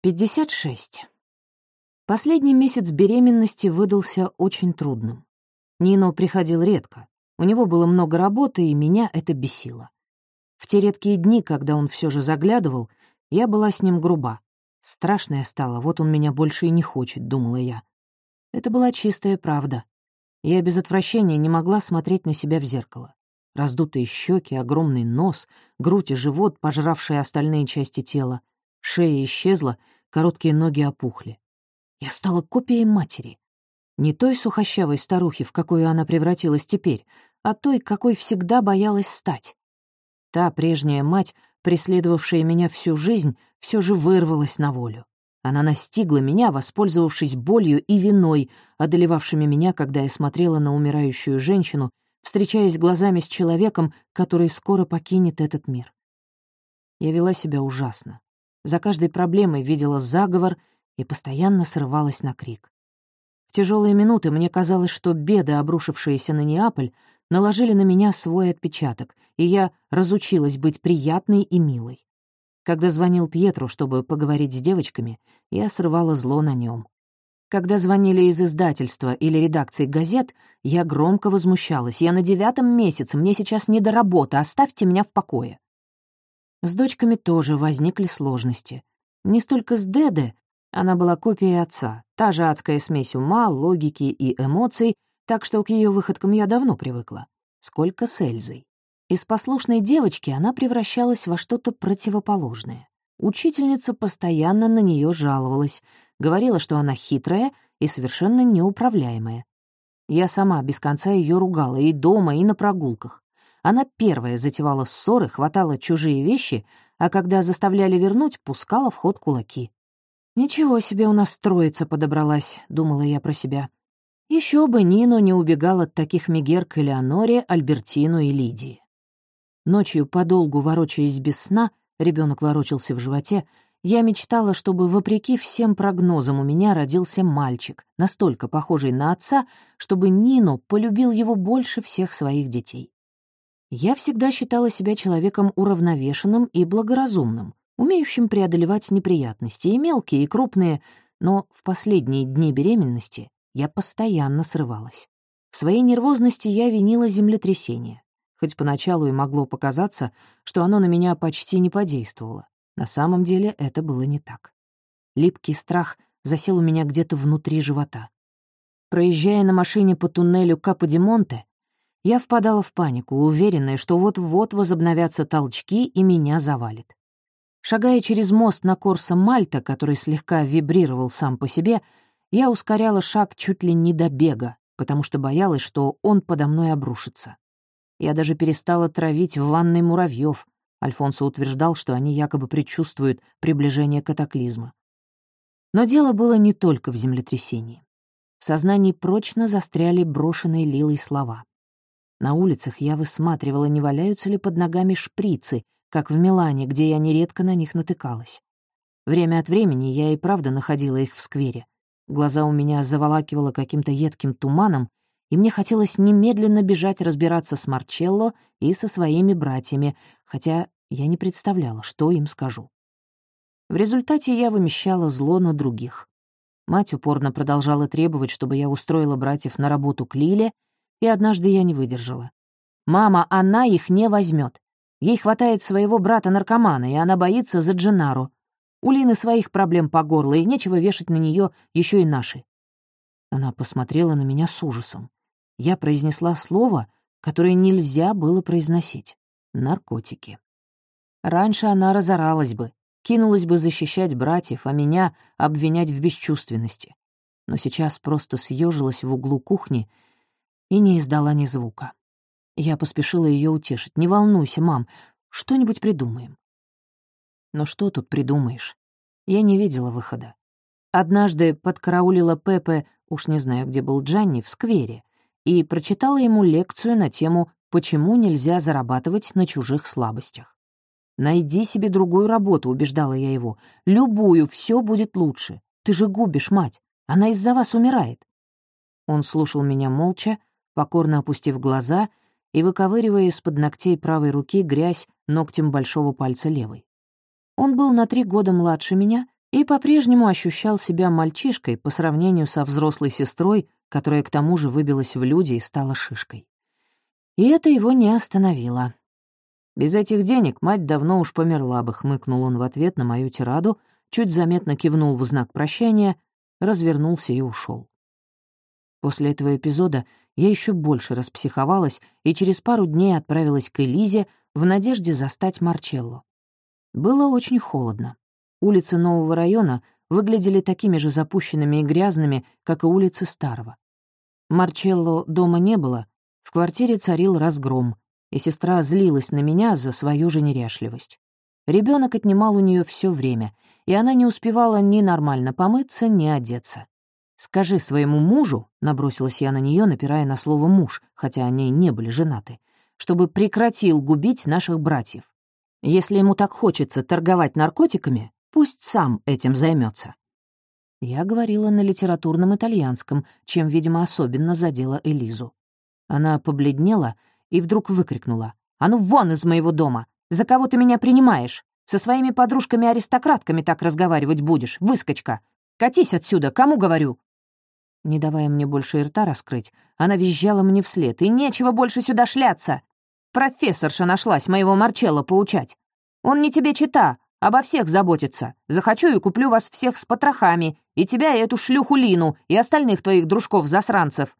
56. Последний месяц беременности выдался очень трудным. Нино приходил редко. У него было много работы, и меня это бесило. В те редкие дни, когда он все же заглядывал, я была с ним груба. Страшное стало, вот он меня больше и не хочет, думала я. Это была чистая правда. Я без отвращения не могла смотреть на себя в зеркало. Раздутые щеки, огромный нос, грудь и живот, пожравшие остальные части тела — Шея исчезла, короткие ноги опухли. Я стала копией матери. Не той сухощавой старухи, в какую она превратилась теперь, а той, какой всегда боялась стать. Та прежняя мать, преследовавшая меня всю жизнь, все же вырвалась на волю. Она настигла меня, воспользовавшись болью и виной, одолевавшими меня, когда я смотрела на умирающую женщину, встречаясь глазами с человеком, который скоро покинет этот мир. Я вела себя ужасно за каждой проблемой видела заговор и постоянно срывалась на крик. В тяжелые минуты мне казалось, что беды, обрушившиеся на Неаполь, наложили на меня свой отпечаток, и я разучилась быть приятной и милой. Когда звонил Пьетру, чтобы поговорить с девочками, я срывала зло на нем. Когда звонили из издательства или редакции газет, я громко возмущалась. «Я на девятом месяце, мне сейчас не до работы, оставьте меня в покое». С дочками тоже возникли сложности. Не столько с Деде, она была копией отца, та же адская смесь ума, логики и эмоций, так что к ее выходкам я давно привыкла, сколько с Эльзой. Из послушной девочки она превращалась во что-то противоположное. Учительница постоянно на нее жаловалась, говорила, что она хитрая и совершенно неуправляемая. Я сама без конца ее ругала и дома, и на прогулках. Она первая затевала ссоры, хватала чужие вещи, а когда заставляли вернуть, пускала в ход кулаки. «Ничего себе у нас троица подобралась», — думала я про себя. Еще бы Нино не убегал от таких мигер к Элеоноре, Альбертину и Лидии. Ночью, подолгу ворочаясь без сна, ребенок ворочался в животе, я мечтала, чтобы, вопреки всем прогнозам, у меня родился мальчик, настолько похожий на отца, чтобы Нино полюбил его больше всех своих детей. Я всегда считала себя человеком уравновешенным и благоразумным, умеющим преодолевать неприятности, и мелкие, и крупные, но в последние дни беременности я постоянно срывалась. В своей нервозности я винила землетрясение, хоть поначалу и могло показаться, что оно на меня почти не подействовало. На самом деле это было не так. Липкий страх засел у меня где-то внутри живота. Проезжая на машине по туннелю Капо-де-Монте, я впадала в панику, уверенная, что вот-вот возобновятся толчки и меня завалит. Шагая через мост на Корсо Мальта, который слегка вибрировал сам по себе, я ускоряла шаг чуть ли не до бега, потому что боялась, что он подо мной обрушится. Я даже перестала травить в ванной муравьев. Альфонсо утверждал, что они якобы предчувствуют приближение катаклизма. Но дело было не только в землетрясении. В сознании прочно застряли брошенные Лилой слова. На улицах я высматривала, не валяются ли под ногами шприцы, как в Милане, где я нередко на них натыкалась. Время от времени я и правда находила их в сквере. Глаза у меня заволакивало каким-то едким туманом, и мне хотелось немедленно бежать разбираться с Марчелло и со своими братьями, хотя я не представляла, что им скажу. В результате я вымещала зло на других. Мать упорно продолжала требовать, чтобы я устроила братьев на работу к Лиле и однажды я не выдержала. «Мама, она их не возьмет. Ей хватает своего брата-наркомана, и она боится за Дженару. У Лины своих проблем по горло, и нечего вешать на нее еще и наши». Она посмотрела на меня с ужасом. Я произнесла слово, которое нельзя было произносить — наркотики. Раньше она разоралась бы, кинулась бы защищать братьев, а меня обвинять в бесчувственности. Но сейчас просто съежилась в углу кухни и не издала ни звука. Я поспешила ее утешить. «Не волнуйся, мам, что-нибудь придумаем». Но что тут придумаешь? Я не видела выхода. Однажды подкараулила Пепе, уж не знаю, где был Джанни, в сквере, и прочитала ему лекцию на тему «Почему нельзя зарабатывать на чужих слабостях». «Найди себе другую работу», — убеждала я его. «Любую, все будет лучше. Ты же губишь мать. Она из-за вас умирает». Он слушал меня молча, покорно опустив глаза и выковыривая из-под ногтей правой руки грязь ногтем большого пальца левой. Он был на три года младше меня, и по-прежнему ощущал себя мальчишкой по сравнению со взрослой сестрой, которая к тому же выбилась в люди и стала шишкой. И это его не остановило. «Без этих денег мать давно уж померла бы», — хмыкнул он в ответ на мою тираду, чуть заметно кивнул в знак прощания, развернулся и ушел. После этого эпизода я еще больше распсиховалась и через пару дней отправилась к Элизе в надежде застать Марчелло. Было очень холодно. Улицы нового района выглядели такими же запущенными и грязными, как и улицы старого. Марчелло дома не было, в квартире царил разгром, и сестра злилась на меня за свою же неряшливость. Ребенок отнимал у нее все время, и она не успевала ни нормально помыться, ни одеться. «Скажи своему мужу», — набросилась я на нее, напирая на слово «муж», хотя они не были женаты, чтобы прекратил губить наших братьев. Если ему так хочется торговать наркотиками, пусть сам этим займется. Я говорила на литературном итальянском, чем, видимо, особенно задела Элизу. Она побледнела и вдруг выкрикнула. «А ну вон из моего дома! За кого ты меня принимаешь? Со своими подружками-аристократками так разговаривать будешь, выскочка! Катись отсюда, кому говорю?» Не давая мне больше рта раскрыть, она визжала мне вслед. «И нечего больше сюда шляться! Профессорша нашлась моего Марчелло поучать. Он не тебе чита, обо всех заботится. Захочу и куплю вас всех с потрохами, и тебя, и эту шлюху Лину, и остальных твоих дружков-засранцев.